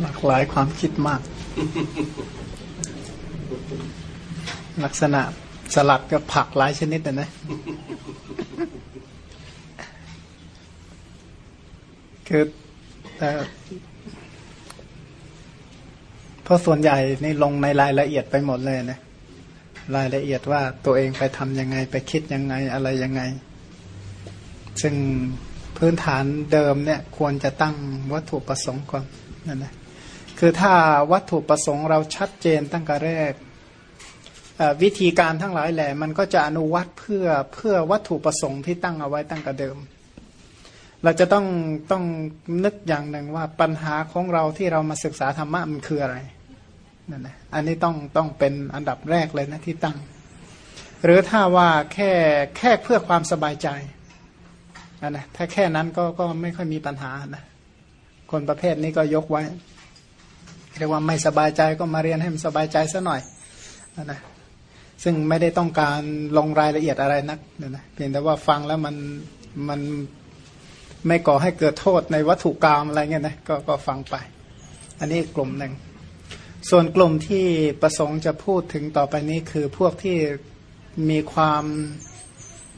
หลากหลายความคิดมาก ลักษณะสลัดกับผักหลายชนิดนะนะคือแต่เพราะส่วนใหญ่นี่ลงในรายละเอียดไปหมดเลยนะรายละเอียดว่าตัวเองไปทำยังไงไปคิดยังไงอะไรยังไง ซึ่งพื้นฐานเดิมเนี่ย ควรจะตั้งวัตถุประสงค์ก่อนนั่นนะ คือถ้าวัตถุประสงค์เราชัดเจนตั้งแต่แรก วิธีการทั้งหลายแหละมันก็จะอนุวัตเพื่อเพื่อวัตถุประสงค์ที่ตั้งเอาไว้ตั้งแต่เดิม เราจะต้องต้องนึกอย่างหนึ่งว่าปัญหาของเราที่เรามาศึกษาธรรมะมันคืออะไรนั่นนะอันนี้ต้องต้องเป็นอันดับแรกเลยนะที่ตั้ง หรือถ้าว่าแค่แค่เพื่อความสบายใจนะถ้าแค่นั้นก็ก็ไม่ค่อยมีปัญหานะคนประเภทนี้ก็ยกไว้ เรียกว่าไม่สบายใจก็มาเรียนให้มันสบายใจซะหน่อยนะซึ่งไม่ได้ต้องการลงรายละเอียดอะไรนักเนี่ยนะเพียงแต่ว่าฟังแล้วมันมันไม่ก่อให้เกิดโทษในวัตถุกรรมอะไรเงี้ยนะกก็ฟังไป อันนี้กลุ่มหนึ่ง ส่วนกลุ่มที่ประสงค์จะพูดถึงต่อไปนี้คือพวกที่มีความ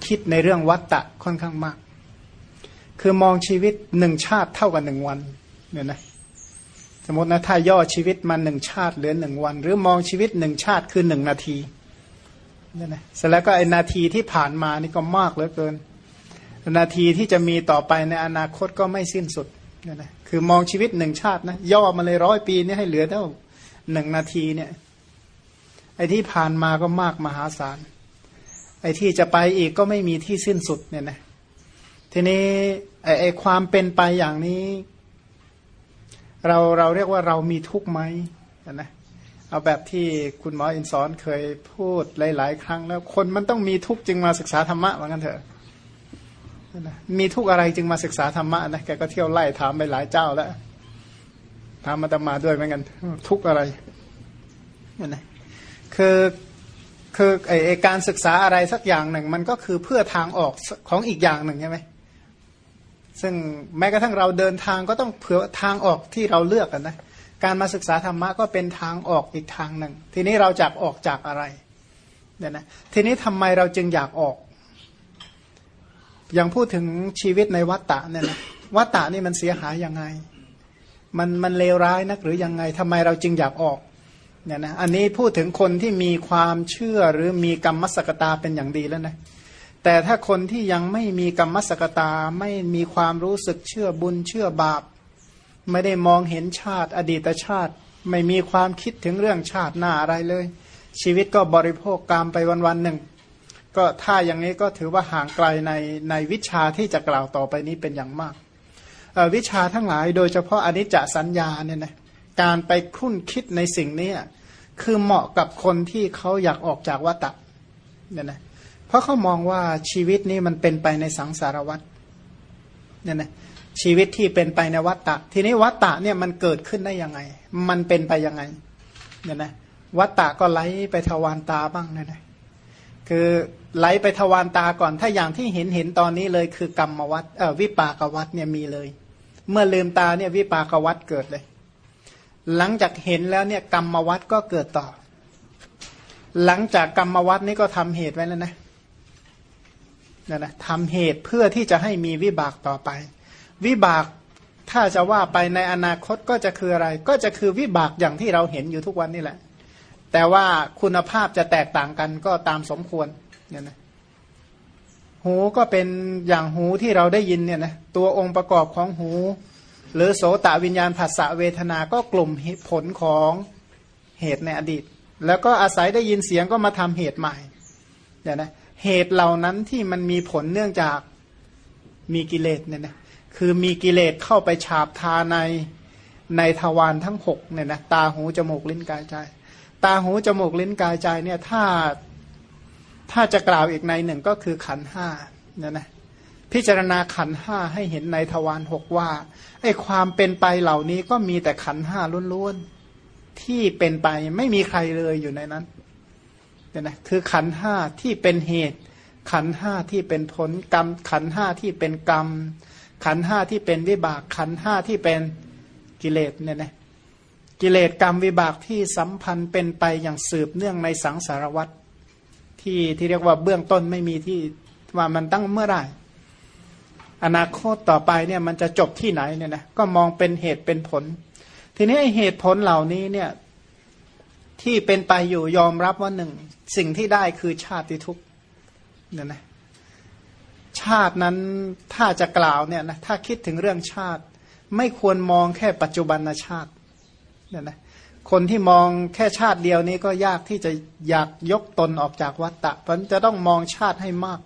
คิดในเรื่องวัตตะค่อนข้างมาก คือมองชีวิตหนึ่งชาติเท่ากับหนึ่งวันเนี่ยนะ สมมตินะถ้าย่อชีวิตมาหนึ่งชาติเหลือหนึ่งวัน หรือมองชีวิตหนึ่งชาติคือหนึ่งนาทีนี่นะเสร็จแล้วก็ไอ้นาทีที่ผ่านมานี่ก็มากเหลือเกิน นาทีที่จะมีต่อไปในอนาคตก็ไม่สิ้นสุดนี่นะคือมองชีวิตหนึ่งชาตินะย่อมาเลยร้อยปีนี่ให้เหลือเท่าหนึ่งนาทีเนี่ยไอ้ที่ผ่านมาก็มากมหาศาลไอ้ที่จะไปอีกก็ไม่มีที่สิ้นสุดเนี่ยนะทีนี้ไอ้ไอ้ความเป็นไปอย่างนี้ เราเราเรียกว่าเรามีทุกข์ไหมนะเอาแบบที่คุณหมออินสอนเคยพูดหลาย ๆ ครั้งแล้ว คนมันต้องมีทุกข์จึงมาศึกษาธรรมะว่างั้นเถอะมีทุกข์อะไรจึงมาศึกษาธรรมะนะแกก็เที่ยวไล่ถามไปหลายเจ้าแล้วถามมาตมาด้วยเหมือนกัน ทุกข์อะไรนี่นะคือคือไอการศึกษาอะไรสักอย่างหนึ่ง มันก็คือเพื่อทางออกของอีกอย่างหนึ่งใช่ไหม ซึ่งแม้กระทั่งเราเดินทางก็ต้องเผื่อทางออกที่เราเลือกกันนะการมาศึกษาธรรมะก็เป็นทางออกอีกทางหนึ่ง ทีนี้เราจะออกจากอะไรเนี่ยนะทีนี้ทำไมเราจึงอยากออก อย่างพูดถึงชีวิตในวัฏฏะเนี่ยนะวัฏฏะนี่มันเสียหายยังไง มันมันเลวร้ายนักหรือยังไงทำไมเราจึงอยากออกเนี่ยนะอันนี้พูดถึงคนที่มีความเชื่อหรือมีกรรมสกตาเป็นอย่างดีแล้วนะ แต่ถ้าคนที่ยังไม่มีกรรมสกตาไม่มีความรู้สึกเชื่อบุญเชื่อบาป ไม่ได้มองเห็นชาติอดีตชาติ ไม่มีความคิดถึงเรื่องชาติหน้าอะไรเลย ชีวิตก็บริโภคกรรมไปวันๆหนึ่ง ก็ถ้าอย่างนี้ก็ถือว่าห่างไกลในในวิชาที่จะกล่าวต่อไปนี้เป็นอย่างมาก วิชาทั้งหลายโดยเฉพาะอนิจจสัญญาเนี่ยนะการไปคุ้นคิดในสิ่งนี้คือเหมาะกับคนที่เขาอยากออกจากวัฏฏะเนี่ยนะเราะเขามองว่าชีวิตนี้มันเป็นไปในสังสารวัฏเนี่ยนะชีวิตที่เป็นไปในวัฏฏะทีนี้วัฏฏะเนี่ยมันเกิดขึ้นได้ยังไง มันเป็นไปยังไงเนี่ยนะวัฏฏะก็ไหลไปทวารตาบ้างเนี่ยนะคือไหลไปทวารตาก่อน ถ้าอย่างที่เห็นเห็นตอนนี้เลยคือกรรมวัฏเออวิปากวัฏเนี่ยมีเลย เมื่อลืมตาเนี่ยวิปากวัฏเกิดเลย หลังจากเห็นแล้วเนี่ยกรรมวัฏก็เกิดต่อ หลังจากกรรมวัฏนี้ก็ทำเหตุไว้แล้วนะ นะนะทำเหตุเพื่อที่จะให้มีวิบากต่อไป วิบากถ้าจะว่าไปในอนาคตก็จะคืออะไร ก็จะคือวิบากอย่างที่เราเห็นอยู่ทุกวันนี่แหละ แต่ว่าคุณภาพจะแตกต่างกันก็ตามสมควรเนี่ยนะหูก็เป็นอย่างหูที่เราได้ยินเนี่ยนะตัวองค์ประกอบของหู หรือโสตวิญญาณผัสสะเวทนา ก็กลุ่มผลของเหตุในอดีต แล้วก็อาศัยได้ยินเสียงก็มาทำเหตุใหม่เนี่ยนะ เหตุเหล่านั้นที่มันมีผลเนื่องจากมีกิเลสเนี่ยนะคือมีกิเลสเข้าไปฉาบทาในในทวารทั้งหกเนี่ยนะตาหูจมูกลิ้นกายใจ ตาหูจมูกลิ้นกายใจเนี่ยถ้าถ้าจะกล่าวอีกในหนึ่งก็คือขันห้าเนี่ยนะพิจารณาขันห้าให้เห็นในทวารหกว่าไอ้ความเป็นไปเหล่านี้ก็มีแต่ขันห้าล้วนๆที่เป็นไปไม่มีใครเลยอยู่ในนั้น เนี่ยนะคือขันห้าที่เป็นเหตุ ขันห้าที่เป็นผลกรรม ขันห้าที่เป็นกรรม ขันห้าที่เป็นวิบาก ขันห้าที่เป็นกิเลสเนี่ยนะกิเลสกรรมวิบากที่สัมพันธ์เป็นไปอย่างสืบเนื่องในสังสารวัตรที่ที่เรียกว่าเบื้องต้นไม่มีที่ว่ามันตั้งเมื่อไหร่อนาคตต่อไปเนี่ยมันจะจบที่ไหนเนี่ยนะก็มองเป็นเหตุเป็นผล ทีนี้เหตุผลเหล่านี้เนี่ย ที่เป็นไปอยู่ยอมรับว่าหนึ่ง สิ่งที่ได้คือชาติทุกเนี่ยนะชาตินั้นถ้าจะกล่าวเนี่ยนะถ้าคิดถึงเรื่องชาติ ไม่ควรมองแค่ปัจจุบันชาติเนี่ยนะคนที่มองแค่ชาติเดียวนี้ก็ยากที่จะอยากยกตนออกจากวัฏฏะเพราะจะต้องมองชาติให้มาก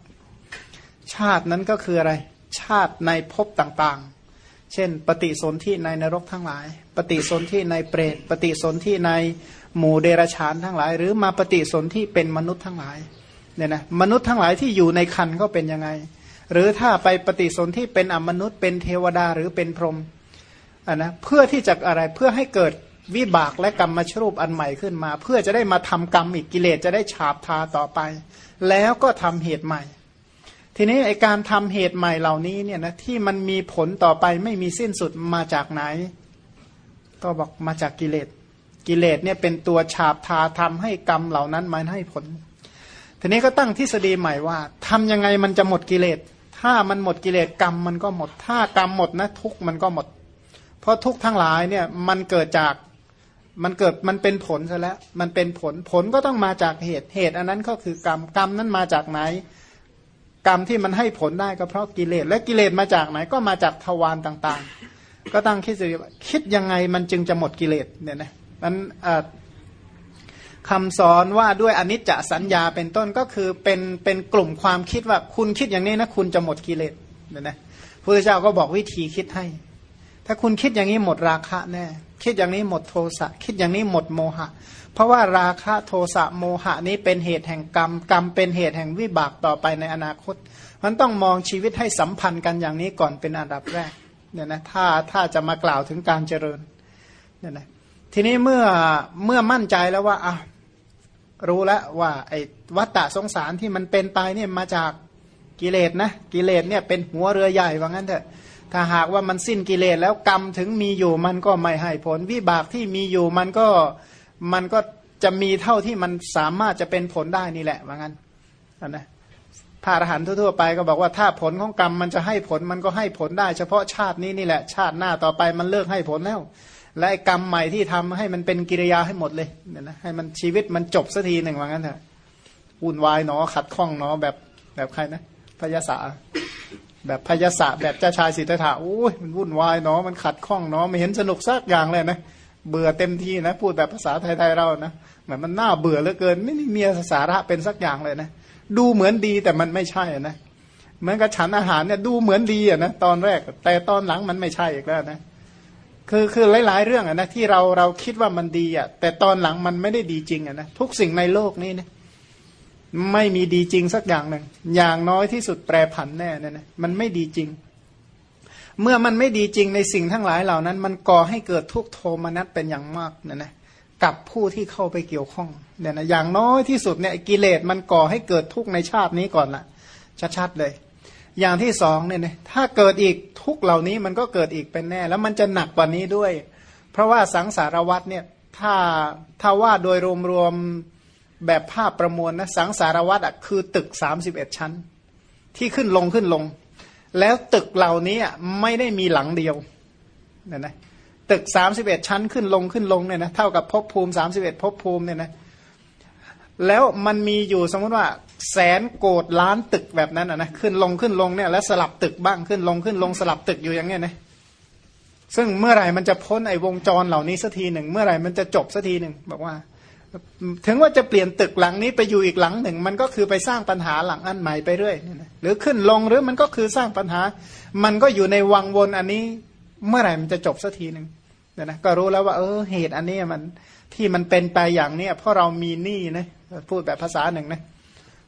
ชาตินั้นก็คืออะไร ชาติในภพต่างๆ เช่น ปฏิสนธิในนรกทั้งหลาย ปฏิสนธิในเปรต ปฏิสนธิใน หมู่เดรชานทั้งหลาย หรือมาปฏิสนธิเป็นมนุษย์ทั้งหลายเนี่ยนะมนุษย์ทั้งหลายที่อยู่ในคันก็เป็นยังไง หรือถ้าไปปฏิสนธิเป็นอมนุษย์เป็นเทวดาหรือเป็นพรหมอะนะเพื่อที่จะอะไรเพื่อให้เกิดวิบากและกรรมมชรูปอันใหม่ขึ้นมา เพื่อจะได้มาทำกรรมอีกกิเลสจะได้ฉาบทาต่อไป แล้วก็ทำเหตุใหม่ ทีนี้ไอการทำเหตุใหม่เหล่านี้เนี่ยนะที่มันมีผลต่อไปไม่มีสิ้นสุดมาจากไหน ก็บอกมาจากกิเลส กิเลสเนี่ยเป็นตัวฉาบทาทำให้กรรมเหล่านั้นมันให้ผล ทีนี้ก็ตั้งทฤษฎีใหม่ว่าทำยังไงมันจะหมดกิเลส ถ้ามันหมดกิเลสกรรมมันก็หมด ถ้ากรรมหมดนะทุกมันก็หมด เพราะทุกทั้งหลายเนี่ยมันเกิดจากมันเกิดมันเป็นผลซะแล้ว มันเป็นผลผลก็ต้องมาจากเหตุเหตุ อันนั้นก็คือกรรมกรรมนั้นมาจากไหน กรรมที่มันให้ผลได้ก็เพราะกิเลสและกิเลสมาจากไหนก็มาจากทวารต่างๆ ก็ตั้งคิดสิคิดยังไงมันจึงจะหมดกิเลสเนี่ยนะ มันคำสอนว่าด้วยอนิจจสัญญาเป็นต้นก็คือเป็นเป็นกลุ่มความคิดว่าคุณคิดอย่างนี้นะคุณจะหมดกิเลสเนี่ยนะพระพุทธเจ้าก็บอกวิธีคิดให้ ถ้าคุณคิดอย่างนี้หมดราคะแน่คิดอย่างนี้หมดโทสะคิดอย่างนี้หมดโมหะ เพราะว่าราคะโทสะโมหะนี้เป็นเหตุแห่งกรรมกรรมเป็นเหตุแห่งวิบากต่อไปในอนาคต มันต้องมองชีวิตให้สัมพันธ์กันอย่างนี้ก่อนเป็นอันดับแรกเนี่ยนะถ้าถ้าจะมากล่าวถึงการเจริญเนี่ยนะ ทีนี้เมื่อเมื่อมั่นใจแล้วว่าอะรู้แล้วว่าไอ้วัตตะสงสารที่มันเป็นไปเนี่ยมาจากกิเลสนะกิเลสเนี่ยเป็นหัวเรือใหญ่ว่างั้นเถอะถ้าหากว่ามันสิ้นกิเลสแล้วกรรมถึงมีอยู่มันก็ไม่ให้ผล วิบากที่มีอยู่มันก็มันก็จะมีเท่าที่มันสามารถจะเป็นผลได้นี่แหละว่างั้นนะพระอรหันต์ทั่วๆไปก็บอกว่าถ้าผลของกรรมมันจะให้ผลมันก็ให้ผลได้ เฉพาะชาตินี้นี่แหละ ชาติหน้าต่อไปมันเลิกให้ผลแล้ว และกรรมใหม่ที่ทำให้มันเป็นกิริยาให้หมดเลยเนี่ยนะให้มันชีวิตมันจบสักทีหนึ่งว่างั้นเถอะวุ่นวายเนาะขัดข้องเนาะแบบแบบใครนะพยาศาแบบพยาศะแบบเจ้าชายสิทธัตถะโอ้ยมันวุ่นวายเนาะมันขัดข้องเนาะไม่เห็นสนุกสักอย่างเลยนะเบื่อเต็มที่นะ พูดแบบภาษาไทยๆเรานะเหมือนมันน่าเบื่อเหลือเกิน ไม่มีสาระเป็นสักอย่างเลยนะดูเหมือนดีแต่มันไม่ใช่นะเหมือนกับฉันอาหารเนี่ยดูเหมือนดีอะนะตอนแรก แต่ตอนหลังมันไม่ใช่อีกแล้วนะ คือคือหลายๆเรื่องอะนะที่เราเราคิดว่ามันดีอะแต่ตอนหลังมันไม่ได้ดีจริงอะนะทุกสิ่งในโลกนี้นะไม่มีดีจริงสักอย่างหนึ่งอย่างน้อยที่สุดแปรผันแน่เนี่ยนะมันไม่ดีจริง เมื่อมันไม่ดีจริงในสิ่งทั้งหลายเหล่านั้น มันก่อให้เกิดทุกโทมนัสเป็นอย่างมากเนี่ยนะกับผู้ที่เข้าไปเกี่ยวข้องเนี่ยนะอย่างน้อยที่สุดเนี่ยกิเลสมันก่อให้เกิดทุกในชาตินี้ก่อนละชัดๆเลย อย่างที่สองเนี่ยถ้าเกิดอีกทุกเหล่านี้มันก็เกิดอีกเป็นแน่ แล้วมันจะหนักกว่านี้ด้วย เพราะว่าสังสารวัตเนี่ยถ้าถ้าว่าโดยรวมๆแบบภาพประมวลนะสังสารวัตรอะคือตึกสามสิบเอ็ดชั้น ที่ขึ้นลงขึ้นลง แล้วตึกเหล่านี้ไม่ได้มีหลังเดียวเนี่ยนะตึกสามสิบเอ็ดชั้นขึ้นลงขึ้นลงเนี่ยนะเท่ากับภพภูมิสามสิบเอ็ดภพภูมิเนี่ยนะแล้วมันมีอยู่สมมติว่า แสนโกดล้านตึกแบบนั้นนะขึ้นลงขึ้นลงเนี่ยแล้วสลับตึกบ้างขึ้นลงขึ้นลงสลับตึกอยู่อย่างเงี้ยนะซึ่งเมื่อไหร่มันจะพ้นไอ้วงจรเหล่านี้สักทีหนึ่ง เมื่อไหร่มันจะจบสักทีหนึ่งบอกว่า ถึงว่าจะเปลี่ยนตึกหลังนี้ไปอยู่อีกหลังหนึ่ง มันก็คือไปสร้างปัญหาหลังอันใหม่ไปเรื่อยหรือขึ้นลงหรือมันก็คือสร้างปัญหา มันก็อยู่ในวังวนอันนี้ เมื่อไหร่มันจะจบสักทีหนึ่งเนี่ยนะก็รู้แล้วว่า เออเหตุอันนี้มันที่มันเป็นไปอย่างเนี้ยเพราะเรามีหนี้นะพูดแบบภาษาหนึ่งนะ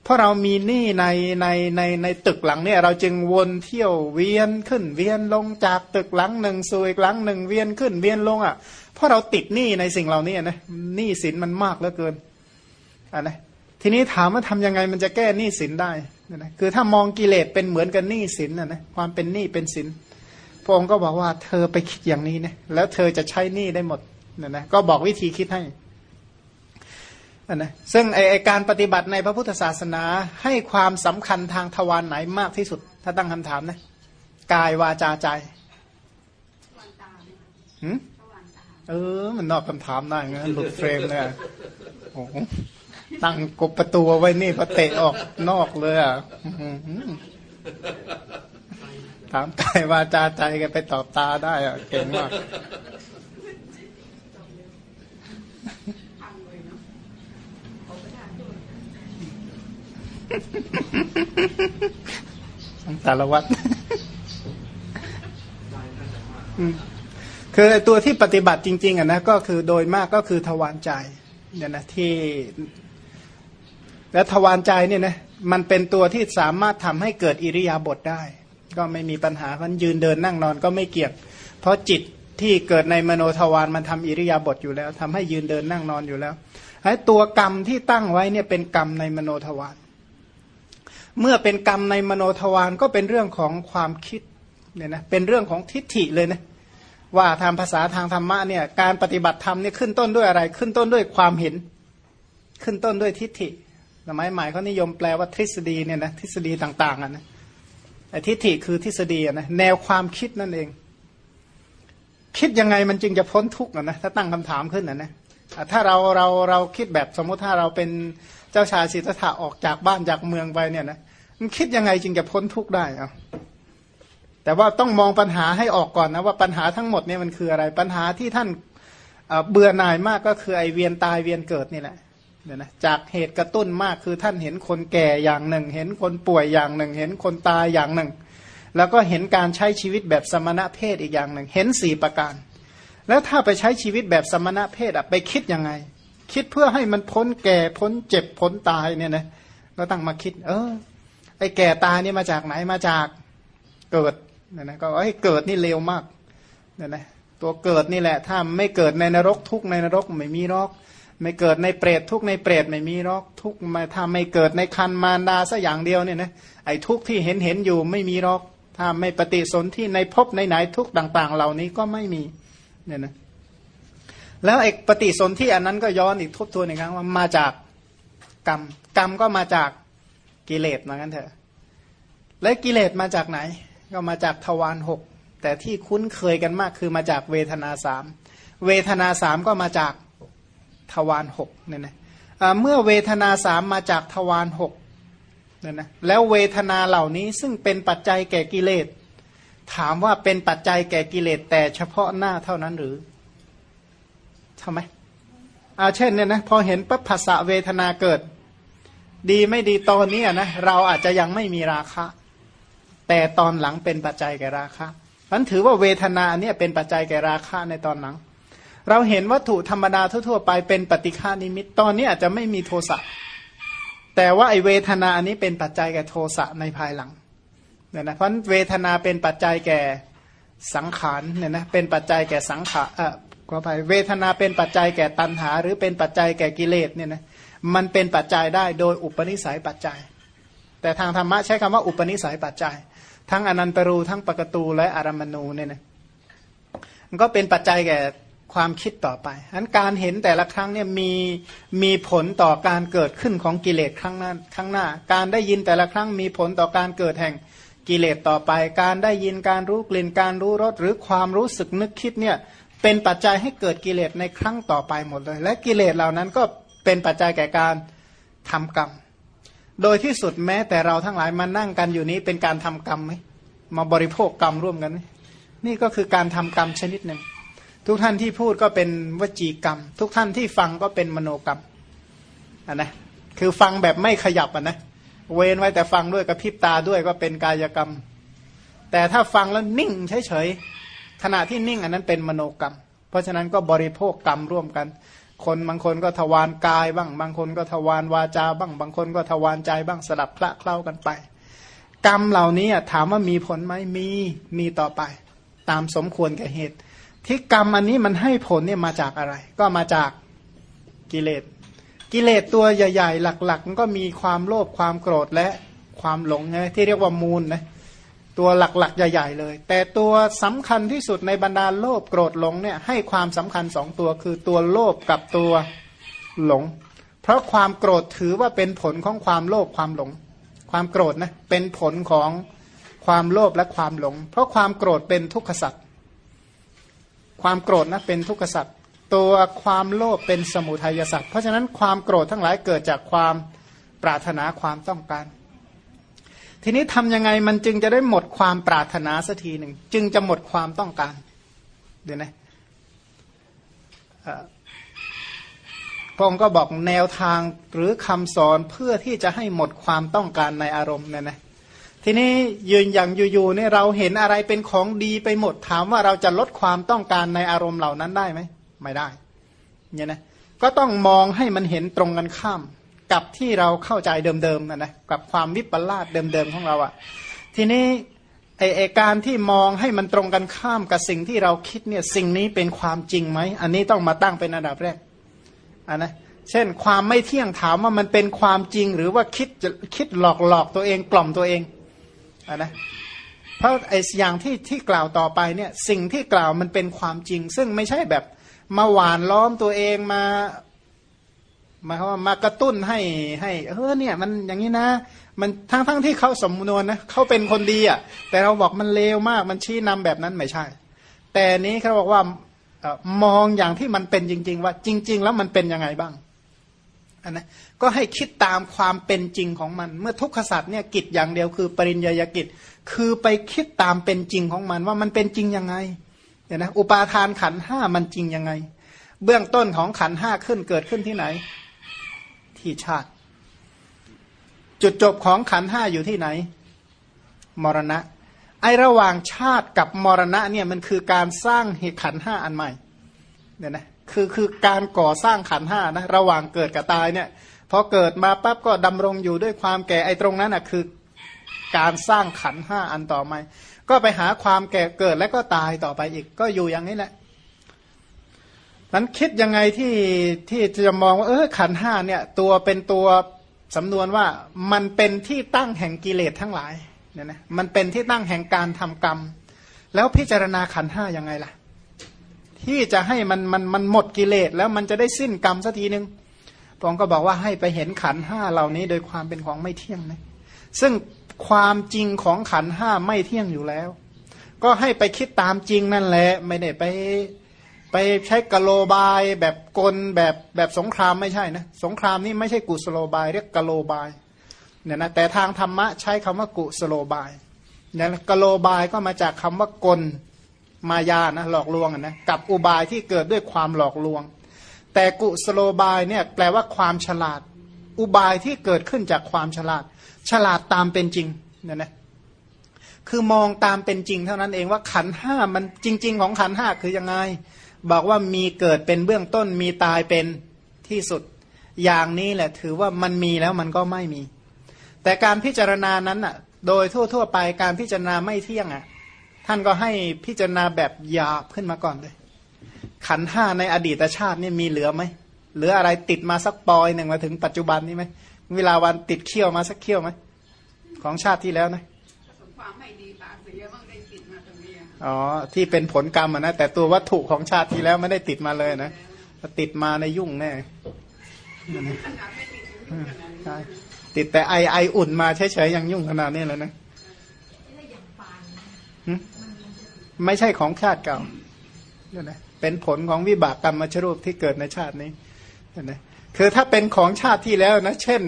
เพราะเรามีหนี้ในในในในตึกหลังเนี่ย เราจึงวนเที่ยวเวียนขึ้นเวียนลงจากตึกหลังหนึ่งสู่อีกหลังหนึ่งเวียนขึ้นเวียนลงอะเพราะเราติดหนี้ในสิ่งเหล่านี้นะหนี้สินมันมากเหลือเกินอ่านะทีนี้ถามว่าทำยังไงมันจะแก้หนี้สินได้นะคือถ้ามองกิเลสเป็นเหมือนกับหนี้สินนะนะความเป็นหนี้เป็นสินพระองค์ก็บอกว่าเธอไปคิดอย่างนี้นะแล้วเธอจะใช้หนี้ได้หมดเนี่ยนะก็บอกวิธีคิดให้ นนะซึ่งไอไอการปฏิบัติในพระพุทธศาสนาให้ความสำคัญทางทวารไหนมากที่สุด ถ้าตั้งคำถามนะกายวาจาใจหืมเออ มันนอกคำถามได้ไงหลุดเฟรมเลยอะโอ้โหตั้งกบประตูไว้นี่พอเตะออกนอกเลยอะอื้อหือถามกายวาจาใจกันไปตอบตาได้อะเก่งมาก สารวัตรคือตัวที่ปฏิบัติจริง ๆอะนะก็คือโดยมากก็คือทวารใจเนี่ยนะที่และทวารใจเนี่ยนะมันเป็นตัวที่สามารถทำให้เกิดอิริยาบถได้ ก็ไม่มีปัญหาเพราะยืนเดินนั่งนอนก็ไม่เกี่ยงเพราะจิตที่เกิดในมโนทวารมันทำอิริยาบถอยู่แล้วทำให้ยืนเดินนั่งนอนอยู่แล้วไอ้ตัวกรรมที่ตั้งไว้เนี่ยเป็นกรรมในมโนทวาร เมื่อเป็นกรรมในมโนทวารก็เป็นเรื่องของความคิดเนี่ยนะเป็นเรื่องของทิฏฐิเลยนะว่าทางภาษาทางธรรมะเนี่ยการปฏิบัติธรรมเนี่ยขึ้นต้นด้วยอะไร ขึ้นต้นด้วยความเห็น ขึ้นต้นด้วยทิฏฐิสมัยใหม่เขานิยมแปลว่าทฤษฎีเนี่ยนะทฤษฎีต่างๆอะนะไอ้ทิฏฐิคือทฤษฎีนะแนวความคิดนั่นเอง คิดยังไงมันจึงจะพ้นทุกข์อะนะถ้าตั้งคำถามขึ้นอะนะอะถ้าเราเราเราคิดแบบสมมุติถ้าเราเป็น เจ้าชายสิทธัตถะออกจากบ้านจากเมืองไปเนี่ยนะมันคิดยังไงจึงจะพ้นทุกข์ได้เอะแต่ว่าต้องมองปัญหาให้ออกก่อนนะว่าปัญหาทั้งหมดเนี่ยมันคืออะไรปัญหาที่ท่านเอ่อเบื่อหน่ายมากก็คือไอเวียนตายเวียนเกิดนี่แหละเนี่ยนะจากเหตุกระตุ้นมากคือท่านเห็นคนแก่อย่างหนึ่ง เห็นคนป่วยอย่างหนึ่ง เห็นคนตายอย่างหนึ่ง แล้วก็เห็นการใช้ชีวิตแบบสมณะเพศอีกอย่างหนึ่ง เห็นสี่ประการ แล้วถ้าไปใช้ชีวิตแบบสมณะเพศอะไปคิดยังไง คิดเพื่อให้มันพ้นแก่พ้นเจ็บพ้นตายเนี่ยนะก็ตั้งมาคิด เออ ไอ้แก่ตายนี่มาจากไหนมาจากเกิดเนี่ยนะก็ไอ้เกิดนี่เร็วมากเนี่ยนะตัวเกิดนี่แหละ ถ้าไม่เกิดในนรกทุกในนรกไม่มีรอก ไม่เกิดในเปรตทุกในเปรตไม่มีรอกทุกมาถ้าไม่เกิดในคันมารดาสัอย่างเดียวเนี่ยนะไอ้ทุกที่เห็นเห็นอยู่ไม่มีรอก ถ้าไม่ปฏิสนธิในภพในไหนทุกต่าง ๆ เหล่านี้ก็ไม่มีเนี่ยนะ แล้วไอ้ปฏิสนธิอันนั้นก็ย้อนอีกทบทวนอีกครั้งว่ามาจากกรรมกรรมก็มาจากกิเลสเหมือนกันเถอะ และกิเลสมาจากไหน ก็มาจากทวารหกแต่ที่คุ้นเคยกันมากคือมาจากเวทนาสามเวทนาสามก็มาจากทวารหกเนี่ยนะเมื่อเวทนาสามมาจากทวารหกเนี่ยนะแล้วเวทนาเหล่านี้ซึ่งเป็นปัจจัยแก่กิเลส ถามว่าเป็นปัจจัยแก่กิเลสแต่เฉพาะหน้าเท่านั้นหรือ ทำไมอาเช่นเนี่ยนะพอเห็นปั๊บภาษาเวทนาเกิด ดีไม่ดีตอนนี้นะเราอาจจะยังไม่มีราคะ แต่ตอนหลังเป็นปัจจัยแก่ราคะมันถือว่าเวทนาเนี่ยเป็นปัจจัยแก่ราคะในตอนหลัง เราเห็นวัตถุธรรมดาทั่วๆไปเป็นปฏิฆานิมิตตอนนี้อาจจะไม่มีโทสะแต่ว่าไอเวทนาอันนี้เป็นปัจจัยแก่โทสะในภายหลังเนี่ยนะเพราะเวทนาเป็นปัจจัยแก่สังขารเนี่ยนะเป็นปัจจัยแก่สังขารเออ ขอไปเวทนาเป็นปัจจัยแก่ตัณหา หรือเป็นปัจจัยแก่กิเลสเนี่ยนะมันเป็นปัจจัยได้โดยอุปนิสัยปัจจัย แต่ทางธรรมะใช้คำว่าอุปนิสัยปัจจัย ทั้งอนันตรูทั้งปกตูและอารมณูเนี่ยนะมันก็เป็นปัจจัยแก่ความคิดต่อไปอันการเห็นแต่ละครั้งเนี่ยมีมีผลต่อการเกิดขึ้นของกิเลสครั้งหน้าครั้งหน้า การได้ยินแต่ละครั้งมีผลต่อการเกิดแห่งกิเลสต่อไป การได้ยินการรู้กลิ่นการรู้รสหรือความรู้สึกนึกคิดเนี่ย เป็นปัจจัยให้เกิดกิเลสในครั้งต่อไปหมดเลย และกิเลสเหล่านั้นก็เป็นปัจจัยแก่การทำกรรม โดยที่สุดแม้แต่เราทั้งหลายมานั่งกันอยู่นี้เป็นการทำกรรมไหมมาบริโภคกรรมร่วมกันไหมนี่ก็คือการทำกรรมชนิดหนึ่ง ทุกท่านที่พูดก็เป็นวจีกรรม ทุกท่านที่ฟังก็เป็นมโนกรรมอันนะคือฟังแบบไม่ขยับอะนะเว้นไว้แต่ฟังด้วยกระพริบตาด้วยก็เป็นกายกรรม แต่ถ้าฟังแล้วนิ่งเฉย ขณะที่นิ่งอันนั้นเป็นมโนกรรม เพราะฉะนั้นก็บริโภคกรรมร่วมกัน คนบางคนก็ทวารกายบ้าง บางคนก็ทวารวาจาบ้าง บางคนก็ทวารใจบ้างสลับคละเคล้ากันไป กรรมเหล่านี้ถามว่ามีผลไหมมีมีต่อไป ตามสมควรแก่เหตุ ที่กรรมอันนี้มันให้ผลเนี่ยมาจากอะไร ก็มาจากกิเลสกิเลสตัวใหญ่ ๆ หลักๆมันก็มีความโลภความโกรธและความหลงไงที่เรียกว่ามูลนะ ตัวหลักๆ ใหญ่ ๆ เลย แต่ตัวสำคัญที่สุดในบรรดาโลภโกรธหลงเนี่ยให้ความสำคัญสองตัวคือตัวโลภกับตัวหลง เพราะความโกรธถือว่าเป็นผลของความโลภความหลง ความโกรธนะเป็นผลของความโลภและความหลง เพราะความโกรธเป็นทุกขสัตว์ความโกรธนะเป็นทุกขสัตว์ตัวความโลภเป็นสมุทัยสัตว์เพราะฉะนั้นความโกรธทั้งหลายเกิดจากความปรารถนาความต้องการ ทีนี้ทำยังไงมันจึงจะได้หมดความปรารถนาสักทีหนึ่งจึงจะหมดความต้องการเดี๋ยวนะพระองค์ก็บอกแนวทางหรือคำสอนเพื่อที่จะให้หมดความต้องการในอารมณ์เนี่ยนะทีนี้ยืนอย่างอยู่ๆเนี่ยเราเห็นอะไรเป็นของดีไปหมดถามว่าเราจะลดความต้องการในอารมณ์เหล่านั้นได้ไหมไม่ได้เนี่ยนะก็ต้องมองให้มันเห็นตรงกันข้าม กับที่เราเข้าใจเดิมๆนะนะกับความวิปลาสเดิมๆของเราอะ่ะ ทีนี้ไอไอการที่มองให้มันตรงกันข้ามกับสิ่งที่เราคิดเนี่ยสิ่งนี้เป็นความจริงไหมอันนี้ต้องมาตั้งเป็นอันดับแรกอันนะเช่นความไม่เที่ยงถามว่ามันเป็นความจริงหรือว่าคิดคิดหลอกหลอกตัวเองกล่อมตัวเองอันนะเพราะไออย่างที่ที่กล่าวต่อไปเนี่ยสิ่งที่กล่าวมันเป็นความจริง ซึ่งไม่ใช่แบบมาหวานล้อมตัวเองมา มาเขาว่ามากระตุ้นให้ให้เออเนี่ยมันอย่างนี้นะ มันทั้งทั้งที่เขาสมนวนนะเขาเป็นคนดีอะ แต่เราบอกมันเลวมากมันชี้นำแบบนั้นไม่ใช่ แต่นี้เขาบอกว่ามองอย่างที่มันเป็นจริง ๆ ว่าจริง ๆ แล้วมันเป็นยังไงบ้างอันนะก็ให้คิดตามความเป็นจริงของมัน เมื่อทุกขสัตว์เนี่ยกิจอย่างเดียวคือปริญญากิจ คือไปคิดตามเป็นจริงของมันว่ามันเป็นจริงยังไงเนี่ยนะอุปาทานขันห้ามันจริงยังไง เบื้องต้นของขันห้าขึ้นเกิดขึ้นที่ไหน ที่ชาติ จุดจบของขันห้าอยู่ที่ไหน มรณะ ไอระหว่างชาติกับมรณะเนี่ยมันคือการสร้างเหตุขันห้าอันใหม่เนี่ยนะคือคือการก่อสร้างขันห้านะระหว่างเกิดกับตายเนี่ยพอเกิดมาปั๊บก็ดำรงอยู่ด้วยความแก่ไอตรงนั้นอะคือการสร้างขันห้าอันต่อมาก็ไปหาความแก่เกิดแล้วก็ตายต่อไปอีก ก็อยู่อย่างนี้แหละ นั้นคิดยังไงที่ที่จะมองว่าเออขันห้าเนี่ยตัวเป็นตัวสำนวนว่ามันเป็นที่ตั้งแห่งกิเลสทั้งหลายเนี่ยนะมันเป็นที่ตั้งแห่งการทำกรรม แล้วพิจารณาขันห้ายังไงล่ะ ที่จะให้มันมันมันหมดกิเลสแล้วมันจะได้สิ้นกรรมสักทีหนึ่งพระองค์ก็บอกว่าให้ไปเห็นขันห้าเหล่านี้โดยความเป็นของไม่เที่ยงนะซึ่งความจริงของขันห้าไม่เที่ยงอยู่แล้ว ก็ให้ไปคิดตามจริงนั่นแหละไม่ได้ไป ไปใช้กะโลบายแบบกลแบบแบบสงครามไม่ใช่นะสงครามนี่ไม่ใช่กุสโลบาย เรียกกะโลบายเนี่ยนะแต่ทางธรรมะใช้คำว่ากุสโลบายเนี่ยกะโลบายก็มาจากคำว่ากลมายานะหลอกลวงนะกับอุบายที่เกิดด้วยความหลอกลวง แต่กุสโลบายเนี่ยแปลว่าความฉลาด อุบายที่เกิดขึ้นจากความฉลาด ฉลาดตามเป็นจริงเนี่ยนะคือมองตามเป็นจริงเท่านั้นเองว่าขันห้ามันจริง ๆ ของขันห้าคือยังไง บอกว่ามีเกิดเป็นเบื้องต้นมีตายเป็นที่สุด อย่างนี้แหละถือว่ามันมีแล้วมันก็ไม่มี แต่การพิจารณานั้นอะ โดยทั่ว ๆ ไปการพิจารณาไม่เที่ยงอะ ท่านก็ให้พิจารณาแบบหยาบขึ้นมาก่อนเลย ขันห้าในอดีตชาตินี่มีเหลือไหมเหลืออะไรติดมาสักปอยหนึ่งมาถึงปัจจุบันนี้ไหมเวลาวันติดเขี้ยวมาสักเขี้ยวไหมของชาติที่แล้วนะ อ๋อที่เป็นผลกรรมนะแต่ตัววัตถุของชาติที่แล้วไม่ได้ติดมาเลยนะติดมาในยุ่งแน่ติดแต่ไอไออุ่นมาเฉยๆยังยุ่งขนาดนี้แล้วนะไม่ใช่ของชาติเก่าเนี่ยนะเป็นผลของวิบากกรรมมชรูปที่เกิดในชาตินี้เนี่ยนะคือถ้าเป็นของชาติที่แล้วนะ เช่น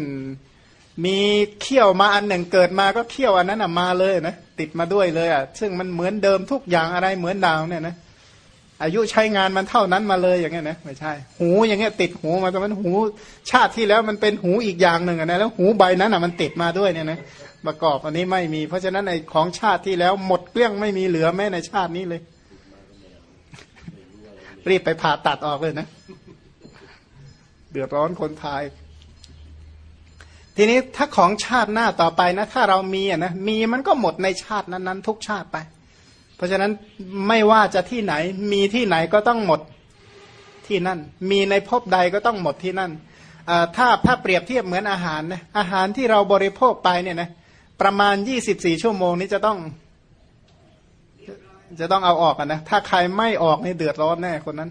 มีเขี้ยวมาอันหนึ่งเกิดมาก็เขี้ยวอันนั้นมาเลยนะ ติดมาด้วยเลยอะซึ่งมันเหมือนเดิมทุกอย่างอะไรเหมือนดาวเนี่ยนะอายุใช้งานมันเท่านั้นมาเลยอย่างเงี้ยนะไม่ใช่ หูอย่างเงี้ยติดหูมาแต่มันหูชาติที่แล้วมันเป็นหูอีกอย่างหนึ่งนะแล้วหูใบนั้นอะมันติดมาด้วยเนี่ยนะประกอบอันนี้ไม่มี เพราะฉะนั้นในของชาติที่แล้วหมดเกลี้ยงไม่มีเหลือแม้ในชาตินี้เลย รีบไปผ่าตัดออกเลยนะ เดือดร้อนคนไทย ทีนี้ถ้าของชาติหน้าต่อไปนะ ถ้าเรามีอะนะมีมันก็หมดในชาตินั้นๆ ทุกชาติไป เพราะฉะนั้นไม่ว่าจะที่ไหน มีที่ไหนก็ต้องหมดที่นั่น มีในภพใดก็ต้องหมดที่นั่นถ้าถ้าเปรียบเทียบเหมือนอาหารนะอาหารที่เราบริโภคไปเนี่ยนะประมาณ 24 ชั่วโมงนี้จะต้อง จะต้องเอาออกนนะถ้าใครไม่ออกนี่เดือดร้อนแน่คนนั้น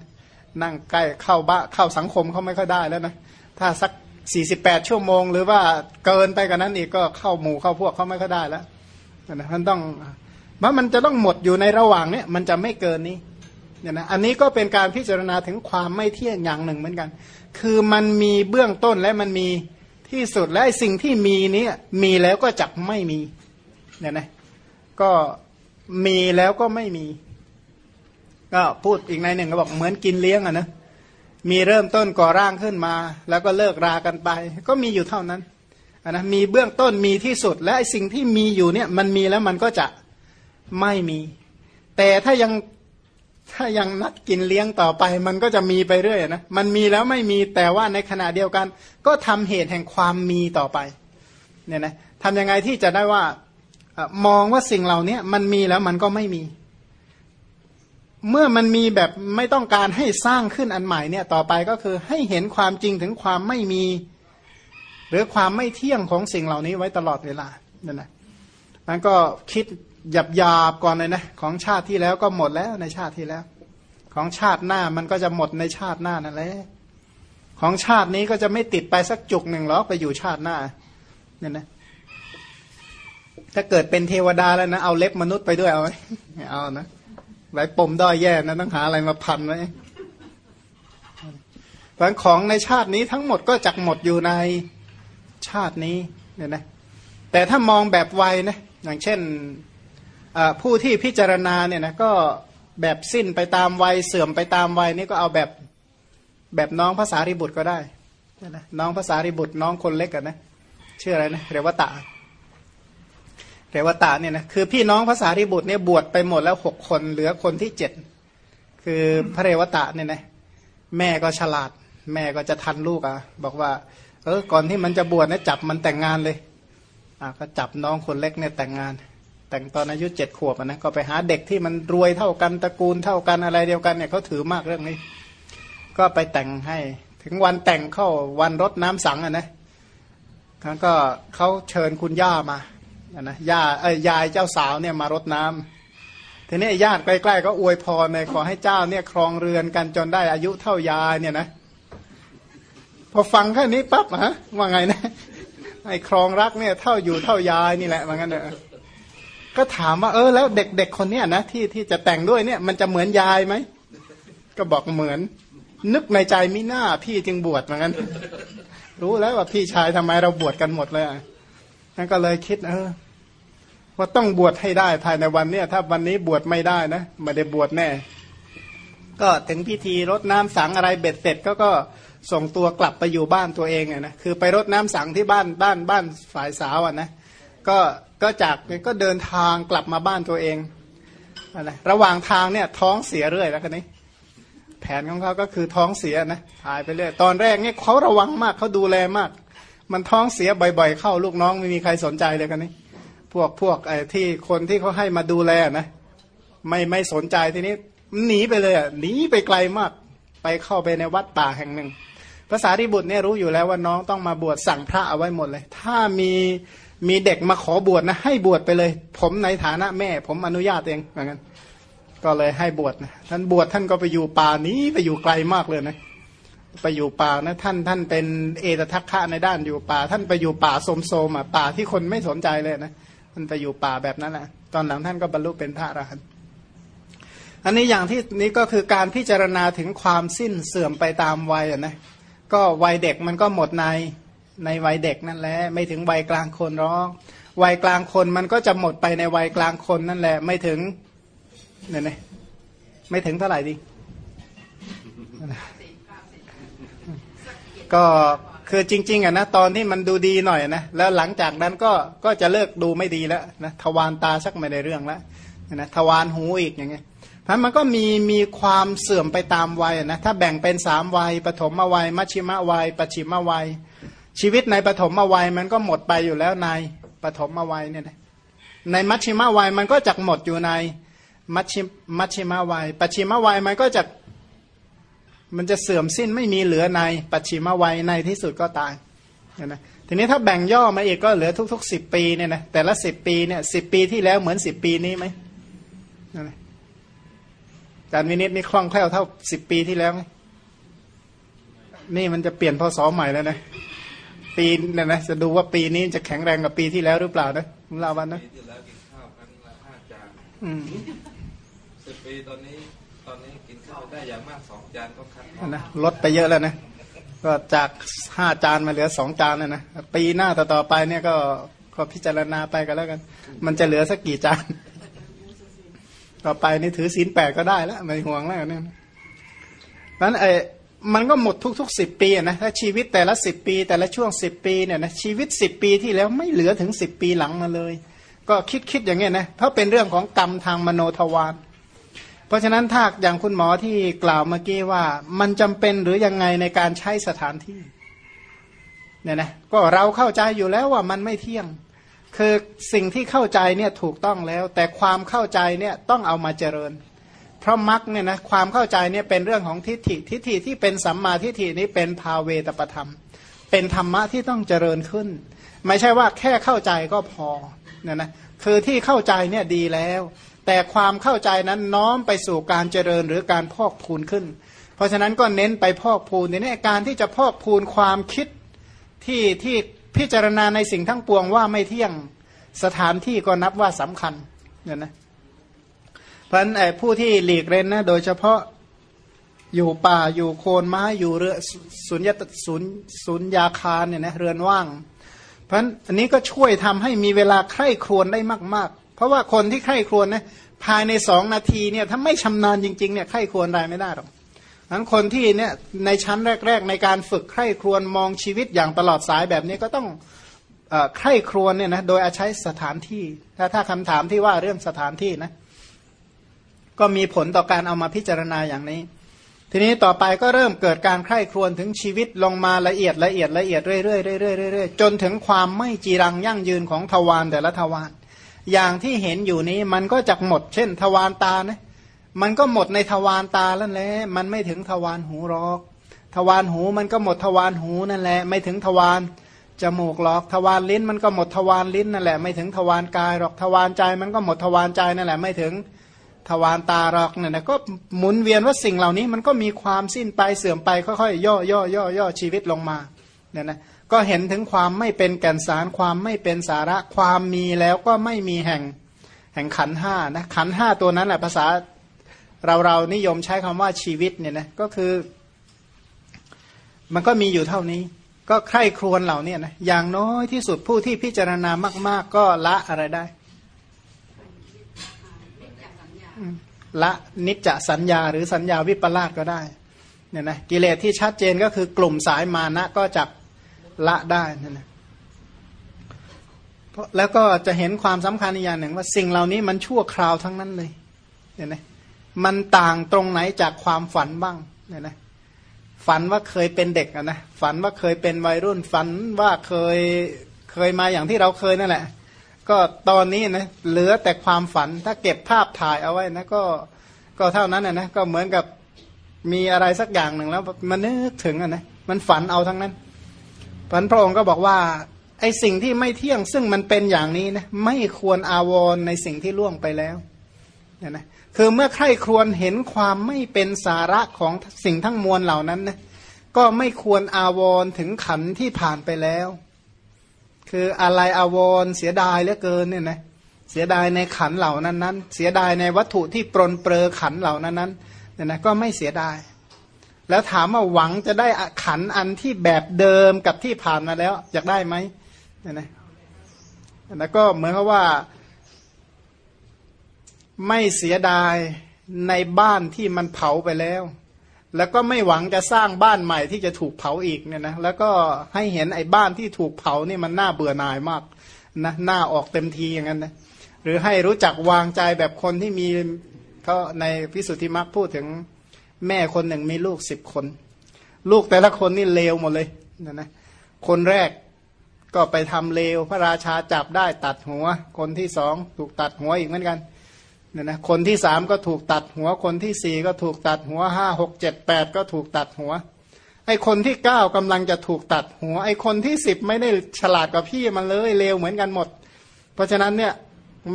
นั่งใกล้เข้าบ้าเข้าสังคมเขาไม่ค่อยได้แล้วนะถ้าสัก สี่สิบแปดชั่วโมง หรือว่าเกินไปกว่านั้นอีกก็เข้าหมู่เข้าพวกเขาไม่ค่อยได้แล้วนะมันต้องมันมันจะต้องหมดอยู่ในระหว่างเนี้ยมันจะไม่เกินนี้เนี่ยนะอันนี้ก็เป็นการพิจารณาถึงความไม่เที่ยงอย่างหนึ่งเหมือนกัน คือมันมีเบื้องต้นและมันมีที่สุดและสิ่งที่มีนี้มีแล้วก็จักไม่มีเนี่ยนะก็มีแล้วก็ไม่มี ก็พูดอีกในหนึ่งก็บอกเหมือนกินเลี้ยงอะนะ มีเริ่มต้นก่อร่างขึ้นมา แล้วก็เลิกรากันไป ก็มีอยู่เท่านั้นนะมีเบื้องต้นมีที่สุด และสิ่งที่มีอยู่เนี่ยมันมีแล้วมันก็จะไม่มี แต่ถ้ายังถ้ายังนัดกินเลี้ยงต่อไป มันก็จะมีไปเรื่อยนะมันมีแล้วไม่มีแต่ว่าในขณะเดียวกัน ก็ทำเหตุแห่งความมีต่อไปเนี่ยนะทำยังไงที่จะได้ว่ามองว่าสิ่งเหล่านี้มันมีแล้วมันก็ไม่มี เมื่อมันมีแบบไม่ต้องการให้สร้างขึ้นอันใหม่เนี่ยต่อไปก็คือให้เห็นความจริงถึงความไม่มี หรือความไม่เที่ยงของสิ่งเหล่านี้ไว้ตลอดเวลานั่นนะมันก็คิดหยับยาบก่อนเลยนะของชาติที่แล้วก็หมดแล้วในชาติที่แล้ว ของชาติหน้ามันก็จะหมดในชาติหน้านั่นแหละของชาตินี้ก็จะไม่ติดไปสักจุกหนึ่งหรอกไปอยู่ชาติหน้าเนี่ยนะถ้าเกิดเป็นเทวดาแล้วนะเอาเล็บมนุษย์ไปด้วยเอาไหมไม่เอานะ หลายปมด้อยแย่นะต้องหาอะไรมาพันไว้เพราะของในชาตินี้ทั้งหมดก็จักหมดอยู่ในชาตินี้เนี่ยนะแต่ถ้ามองแบบไวนะอย่างเช่นผู้ที่พิจารณาเนี่ยนะก็แบบสิ้นไปตามวัยเสื่อมไปตามวัยนี่ก็เอาแบบแบบน้องภาษาริบุตรก็ได้นะน้องภาษาริบุตรน้องคนเล็กกันนะชื่ออะไรนะเรวตะ เรวตะเนี่ยนะคือพี่น้องภาษาริบุตรเนี่ยบวชไปหมดแล้วหกคนเหลือคนที่เจ็ดคือพระเรวตะเนี่ยนะแม่ก็ฉลาด แม่ก็จะทันลูกอะ บอกว่า เออก่อนที่มันจะบวชเนี่ยจับมันแต่งงานเลยอะก็จับน้องคนเล็กเนี่ยแต่งงาน แต่งตอนอายุเจ็ดขวบนะก็ไปหาเด็กที่มันรวยเท่ากันตระกูลเท่ากันอะไรเดียวกันเนี่ยเขาถือมากเรื่องนี้ ก็ไปแต่งให้ถึงวันแต่งเข้าวันรดน้ำสังอะนะเขาก็เขาเชิญคุณย่ามา นะย่าเอ้ยยายเจ้าสาวเนี่ยมารดน้ำทีนี้ญาติใกล้ๆก็อวยพรเลยขอให้เจ้าเนี่ยครองเรือนกันจนได้อายุเท่ายายเนี่ยนะพอฟังแค่นี้ปั๊บฮะว่าไงนะไอ้ครองรักเนี่ยเท่าอยู่เท่ายายนี่แหละว่างั้นเนอะก็ถามว่าเออแล้วเด็กๆคนเนี้ยนะที่ที่จะแต่งด้วยเนี่ย มันจะเหมือนยายไหมก็บอกเหมือน นึกในใจมิหน้าพี่จึงบวชเหมือนกันรู้แล้วว่าพี่ชายทำไมเราบวชกันหมดเลย นั่นก็เลยคิด เออ ว่าต้องบวชให้ได้ภายในวันเนี้ยถ้าวันนี้บวชไม่ได้นะไม่ได้บวชแน่ ก็ถึงพิธีรดน้ำสังอะไรเบ็ดเสร็จก็ก็ส่งตัวกลับไปอยู่บ้านตัวเองนะคือไปรดน้ำสังที่บ้านบ้านบ้านฝ่ายสาวอะนะก็ก็จากก็เดินทางกลับมาบ้านตัวเองอะไรระหว่างทางเนี่ยท้องเสียเรื่อยแล้วกันนี้แผนของเขาก็คือท้องเสียนะหายไปเรื่อยตอนแรกเนี่ยเขาระวังมากเขาดูแลมาก มันท้องเสียบ่อยๆ เข้าลูกน้องไม่มีใครสนใจเลยกันนี้พวกพวกไอ้ที่คนที่เขาให้มาดูแลนะไม่ไม่สนใจทีนี้หนีไปเลยอะหนีไปไกลมาก ไปเข้าไปในวัดป่าแห่งหนึ่งภาษาริบุตรเนี่ยรู้อยู่แล้วว่าน้องต้องมาบวชสั่งพระเอาไว้หมดเลย ถ้ามีมีเด็กมาขอบวชนะ ให้บวชไปเลย ผมในฐานะแม่ ผมอนุญาตเองเหมือนกันก็เลยให้บวชนะท่านบวชท่านก็ไปอยู่ป่านี้ไปอยู่ไกลมากเลยนะ ไปอยู่ป่านะท่านท่านเป็นเอตทัคคะในด้านอยู่ป่า ท่านไปอยู่ป่าโสมโสมอะป่าที่คนไม่สนใจเลยนะท่านไปอยู่ป่าแบบนั้นแหละตอนหลังท่านก็บรรลุเป็นพระอรหันต์อันนี้อย่างที่นี้ก็คือการพิจารณาถึงความสิ้นเสื่อมไปตามวัยนะก็วัยเด็กมันก็หมดในในวัยเด็กนั่นแหละไม่ถึงวัยกลางคนหรองวัยกลางคนมันก็จะหมดไปในวัยกลางคนนั่นแหละ ไม่ถึงเนี่ยนไม่ถึงเท่าไหร่ดิ ก็คือจริงๆอะนะตอนที่มันดูดีหน่อยนะแล้วหลังจากนั้นก็ก็จะเลิกดูไม่ดีแล้วนะทวารตาชักไม่ได้เรื่องแล้วนะทวารหูอีกอย่างเงี้ยเพราะมันก็มีมีความเสื่อมไปตามวัยนะถ้าแบ่งเป็นสามวัยปฐมวัย มัชชิมวัยปัจฉิมวัย ชีวิตในปฐมวัยมันก็หมดไปอยู่แล้วในปฐมวัยเนี่ยในมัชชิมวัยมันก็จะหมดอยู่ในมัชชิมัชชิมวัยปัจฉิมวัยมันก็จะ มันจะเสื่อมสิ้นไม่มีเหลือในปัจฉิมวัยในที่สุดก็ตายนะทีนี้ถ้าแบ่งย่อมาอีกก็เหลือทุกๆสิบปีเนี่ยนะแต่ละสิบปีเนี่ยสิบปีที่แล้วเหมือนสิบปีนี้ไหมการวินิจนี่คล่องแคล่วเท่าสิบปีที่แล้วไหมนี่มันจะเปลี่ยนพศใหม่แล้วนะปีเนี่ยนะจะดูว่าปีนี้จะแข็งแรงกว่าปีที่แล้วหรือเปล่านะคุณลาวันนะปีที่แล้วกินข้าวครั้งละห้าจานอืมสิบปีตอนนี้ตอนนี้กินข้าว ได้อย่างมากสองจานก็คัดนะลดไปเยอะแล้วนะก็จากห้าจานมาเหลือสองจานแล้วนะปีหน้าต่อต่อไปเนี่ยก็ก็พิจารณาไปกันแล้วกัน มันจะเหลือสักกี่จาน ต่อไปนี่ถือศีลแปดก็ได้แล้วไม่ห่วงแล้วเนี่ยนั้นไอ้มันก็หมดทุกๆสิบปีนะถ้าชีวิตแต่ละสิบปี แต่ละช่วงสิบปีเนี่ยนะชีวิตสิบปีที่แล้วไม่เหลือถึงสิบปีหลังมาเลย ก็คิดคิดอย่างเงี้ยนะเพราะเป็นเรื่องของกรรมทางมโนทวาร เพราะฉะนั้นถ้าอย่างคุณหมอที่กล่าวเมื่อกี้ว่า มันจำเป็นหรือยังไงในการใช้สถานที่เนี่ยนะก็เราเข้าใจอยู่แล้วว่ามันไม่เที่ยง คือสิ่งที่เข้าใจเนี่ยถูกต้องแล้ว แต่ความเข้าใจเนี่ยต้องเอามาเจริญ เพราะมรรคเนี่ยนะความเข้าใจเนี่ยเป็นเรื่องของทิฏฐิทิฏฐิที่เป็นสัมมาทิฏฐินี้เป็นภาเวตประธรรม เป็นธรรมะที่ต้องเจริญขึ้น ไม่ใช่ว่าแค่เข้าใจก็พอเนี่ยนะคือที่เข้าใจเนี่ยดีแล้ว แต่ความเข้าใจนั้นน้อมไปสู่การเจริญหรือการพอกพูนขึ้น เพราะฉะนั้นก็เน้นไปพอกพูนในนี้การที่จะพอกพูนความคิดที่ที่พิจารณาในสิ่งทั้งปวงว่าไม่เที่ยงสถานที่ก็นับว่าสำคัญเนี่ยนะเพราะฉะนั้นผู้ที่หลีกเล่นนะโดยเฉพาะอยู่ป่าอยู่โคนไม้อยู่เรือสุญญาสุญสุญญาคารเนี่ยนะเรือนว่าง เพราะฉะนั้นอันนี้ก็ช่วยทำให้มีเวลาใคร่ครวญได้มาก ๆ เพราะว่าคนที่ใคร่ครวญนะภายในสองนาทีเนี่ยถ้าไม่ชำนาญจริงๆเนี่ยใคร่ครวญได้ไม่ได้หรอกนั้นคนที่เนี่ยในชั้นแรก ๆ ในการฝึกใคร่ครวญมองชีวิตอย่างตลอดสายแบบนี้ก็ต้องเอ่อใครวญเนี่ยนะโดยอาศัยสถานที่ถ้าถ้าคำถามที่ว่าเรื่องสถานที่นะก็มีผลต่อการเอามาพิจารณาอย่างนี้ ทีนี้ต่อไปก็เริ่มเกิดการใคร่ครวญถึงชีวิตลงมาละเอียดละเอียดละเอียดเรื่อยๆเรื่อยๆเรื่อยๆจนถึงความไม่จีรังยั่งยืนของทวารแต่ละทวาร อย่างที่เห็นอยู่นี้มันก็จะหมด เช่น ทวารตานะมันก็หมดในทวารตาแล้วแหละมันไม่ถึงทวารหูหรอก ทวารหูมันก็หมดทวารหูนั่นแหละ ไม่ถึงทวารจมูกหรอก ทวารลิ้นมันก็หมดทวารลิ้นนั่นแหละ ไม่ถึงทวารกายหรอกทวารใจ มันก็หมดทวารใจนั่นแหละ ไม่ถึงทวารตาหรอกเนี่ยนะก็หมุนเวียนว่าสิ่งเหล่านี้มันก็มีความสิ้นไปเสื่อมไปค่อยๆย่อย่อย่อย่อชีวิตลงมาเนี่ยนะ ก็เห็นถึงความไม่เป็นแก่นสารความไม่เป็นสาระความมีแล้วก็ไม่มีแห่งแห่งขันห้านะขันห้าตัวนั้นแหละภาษาเราเรานิยมใช้คำว่าชีวิตเนี่ยนะก็คือ มันก็มีอยู่เท่านี้ ก็ใคร่ครวญเหล่านี้นะอย่างน้อยที่สุดผู้ที่พิจารณามาก ๆ ก็ละอะไรได้ละนิจจสัญญาหรือสัญญาวิปลาสก็ได้เนี่ยนะกิเลสที่ชัดเจนก็คือกลุ่มสายมานะก็จะ ละได้นั่นนะเพราะแล้วก็จะเห็นความสำคัญอีกอย่างหนึ่ง ว่าสิ่งเหล่านี้มันชั่วคราวทั้งนั้นเลยเนี่ยนะมันต่างตรงไหนจากความฝันบ้างเนี่ยนะฝันว่าเคยเป็นเด็กนะฝันว่าเคยเป็นวัยรุ่นฝันว่าเคยเคยมาอย่างที่เราเคยนั่นแหละ ก็ตอนนี้นะเหลือแต่ความฝันถ้าเก็บภาพถ่ายเอาไว้นะก็ก็เท่านั้นนะนะก็เหมือนกับมีอะไรสักอย่างหนึ่งแล้วมันนึกถึงอะนะมันฝันเอาทั้งนั้น พันพระองค์ก็บอกว่าไอสิ่งที่ไม่เที่ยงซึ่งมันเป็นอย่างนี้นะไม่ควรอาวรในสิ่งที่ล่วงไปแล้วเนี่ยนะคือเมื่อใครครวญเห็นความไม่เป็นสาระของสิ่งทั้งมวลเหล่านั้นนะก็ไม่ควรอาวรถึงขันที่ผ่านไปแล้ว คืออะไรอาวรเสียดายเหลือเกินเนี่ยนะเสียดายในขันเหล่านั้นนั้นเสียดายในวัตถุที่ปรนเปรอขันเหล่านั้นนั้นเนี่ยนะก็ไม่เสียดาย แล้วถามว่าหวังจะได้ขันอันที่แบบเดิมกับที่ผ่านมาแล้ว อยากได้ไหมเนี่ยนะแล้วก็เหมือนกับว่า ไม่เสียดายในบ้านที่มันเผาไปแล้ว แล้วก็ไม่หวังจะสร้างบ้านใหม่ที่จะถูกเผาอีกเนี่ยนะแล้วก็ให้เห็นไอ้บ้านที่ถูกเผานี่มันน่าเบื่อหน่ายมากนะหน้าออกเต็มทีอย่างนั้นนะหรือให้รู้จักวางใจแบบคนที่มีเขาในพิสุทธิมรรคพูดถึง แม่คนหนึ่งมีลูกสิบคน ลูกแต่ละคนนี่เลวหมดเลยนะนะคนแรกก็ไปทำเลวพระราชาจับได้ตัดหัว คนที่สองถูกตัดหัวอีกเหมือนกันเนี่ยนะคนที่สามก็ถูกตัดหัว คนที่สี่ก็ถูกตัดหัวห้าหกเจ็ดแปดก็ถูกตัดหัว ไอ้คนที่เก้ากำลังจะถูกตัดหัว ไอ้คนที่สิบไม่ได้ฉลาดกว่าพี่มันเลยเลวเหมือนกันหมด เพราะฉะนั้นเนี่ย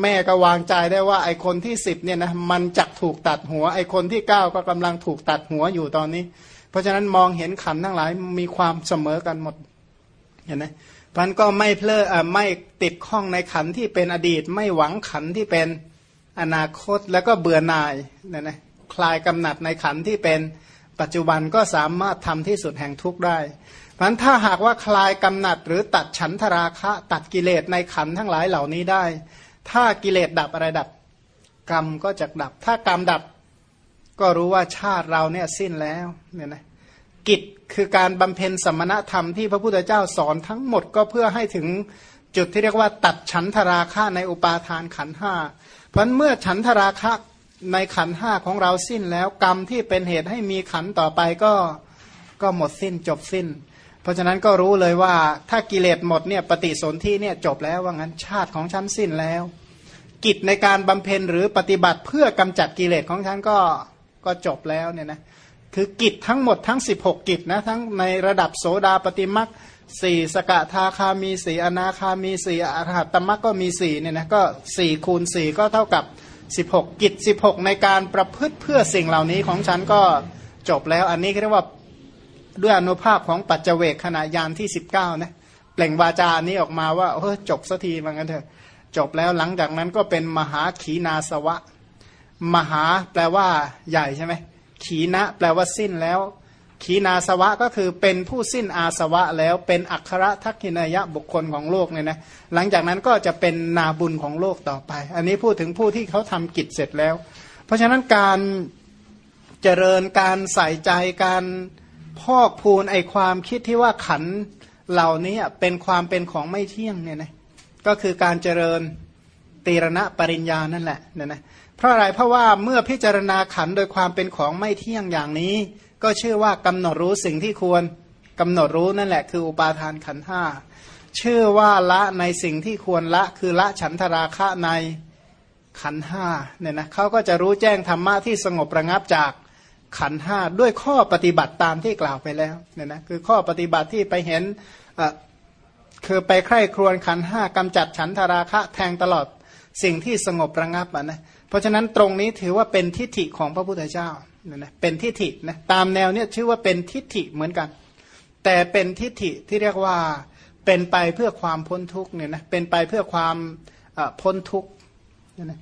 แม่ก็วางใจได้ว่าไอคนที่สิบเนี่ยนะมันจักถูกตัดหัว ไอคนที่เก้าก็กำลังถูกตัดหัวอยู่ตอนนี้ เพราะฉะนั้นมองเห็นขันทั้งหลายมีความเสมอกันหมดเห็นไหมมันก็ไม่เพลอไม่ติดข้องในขันที่เป็นอดีต ไม่หวังขันที่เป็นอนาคตแล้วก็เบื่อหน่ายเนี่ยนะคลายกำหนัดในขันที่เป็นปัจจุบันก็สามารถทำที่สุดแห่งทุกข์ได้เพราะถ้าหากว่าคลายกำหนัดหรือตัดฉันทราคะ ตัดกิเลสในขันทั้งหลายเหล่านี้ได้ ถ้ากิเลสดับอะไรดับ กรรมก็จะดับ ถ้ากรรมดับ ก็รู้ว่าชาติเราเนี่ยสิ้นแล้วเนี่ยนะกิจคือการบำเพ็ญสมณธรรมที่พระพุทธเจ้าสอนทั้งหมดก็เพื่อให้ถึงจุดที่เรียกว่าตัดฉันทราคะในอุปาทานขันห้า เพราะเมื่อฉันทราคะในขันห้าของเราสิ้นแล้วกรรมที่เป็นเหตุให้มีขันต่อไปก็ก็หมดสิ้นจบสิ้น ราะฉะนั้นก็รู้เลยว่าถ้ากิเลสหมดเนี่ยปฏิสนธิเนี่ยจบแล้วว่างั้นชาติของฉันสิ้นแล้ว กิจในการบำเพ็ญหรือปฏิบัติเพื่อกำจัดกิเลสของฉันก็ก็จบแล้วเนี่ยนะคือกิจทั้งหมดทั้ง 16 กิจนะทั้งในระดับโสดาปฏิมักสี่สกทาคามีสี่อนาคามีสี่อรหัตตมักก็มีสี่เนี่ยนะก็สี่คูณสี่ก็เท่ากับ 16 กิจ 16 ในการประพฤติเพื่อสิ่งเหล่านี้ของฉันก็จบแล้ว อันนี้เรียกว่า ด้วยอนุภาพของปัจเจเวกขณะยานที่ 19นะเปล่งวาจานี้ออกมาว่าเออจบสักทีมันกันเถอะ จบแล้วหลังจากนั้นก็เป็นมหาขีนาสวะ มหาแปลว่าใหญ่ใช่ไหมขีนะแปลว่าสิ้นแล้วขีนาสวะก็คือเป็นผู้สิ้นอาสวะแล้วเป็นอัครทักขินายะบุคคลของโลกเนี่ยนะหลังจากนั้นก็จะเป็นนาบุญของโลกต่อไป อันนี้พูดถึงผู้ที่เขาทำกิจเสร็จแล้ว เพราะฉะนั้นการเจริญการใส่ใจการ พอกพูนไอความคิดที่ว่าขันเหล่านี้เป็นความเป็นของไม่เที่ยงเนี่ยนะก็คือการเจริญตีรณะปริญญานั่นแหละเนี่ยนะเพราะอะไรเพราะว่าเมื่อพิจารณาขันโดยความเป็นของไม่เที่ยงอย่างนี้ ก็ชื่อว่ากำหนดรู้สิ่งที่ควรกำหนดรู้นั่นแหละ คืออุปาทานขันห้าชื่อว่าละในสิ่งที่ควรละคือละฉันทราคะในขันห้าเนี่ยนะเขาก็จะรู้แจ้งธรรมะที่สงบระงับจาก ขันห้าด้วยข้อปฏิบัติตามที่กล่าวไปแล้วเนี่ยนะคือข้อปฏิบัติที่ไปเห็นคือไปใคร่ครวญขันห้ากำจัดฉันทราคะแทงตลอดสิ่งที่สงบระงับอะนะเพราะฉะนั้นตรงนี้ถือว่าเป็นทิฏฐิของพระพุทธเจ้าเนี่ยนะเป็นทิฏฐินะตามแนวเนี้ยชื่อว่าเป็นทิฏฐิเหมือนกัน แต่เป็นทิฏฐิที่เรียกว่าเป็นไปเพื่อความพ้นทุกเนี่ยนะเป็นไปเพื่อความพ้นทุกเนี่ยนะ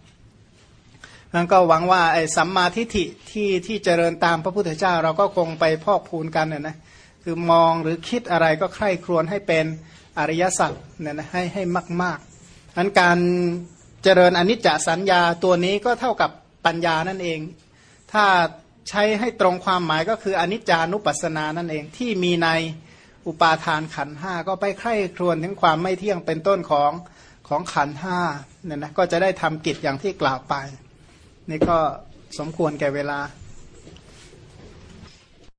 นั้นก็หวังว่าไอ้สัมมาทิฏฐิที่ที่เจริญตามพระพุทธเจ้า เราก็คงไปพอกพูนกันน่ยนะคือมองหรือคิดอะไรก็ใคร่ครวญให้เป็นอริยสัจเนี่ยนะให้ให้มากๆนั้นการเจริญอนิจจสัญญาตัวนี้ก็เท่ากับปัญญานั่นเอง ถ้าใช้ให้ตรงความหมายก็คืออนิจจานุปัสสนานั่นเองที่มีในอุปาทานขันห้าก็ไปใคร่ครวญถึงความไม่เที่ยงเป็นต้นของของขันห้าเนี่ยนะก็จะได้ทำกิจอย่างที่กล่าวไป นี่ก็สมควรแก่เวลา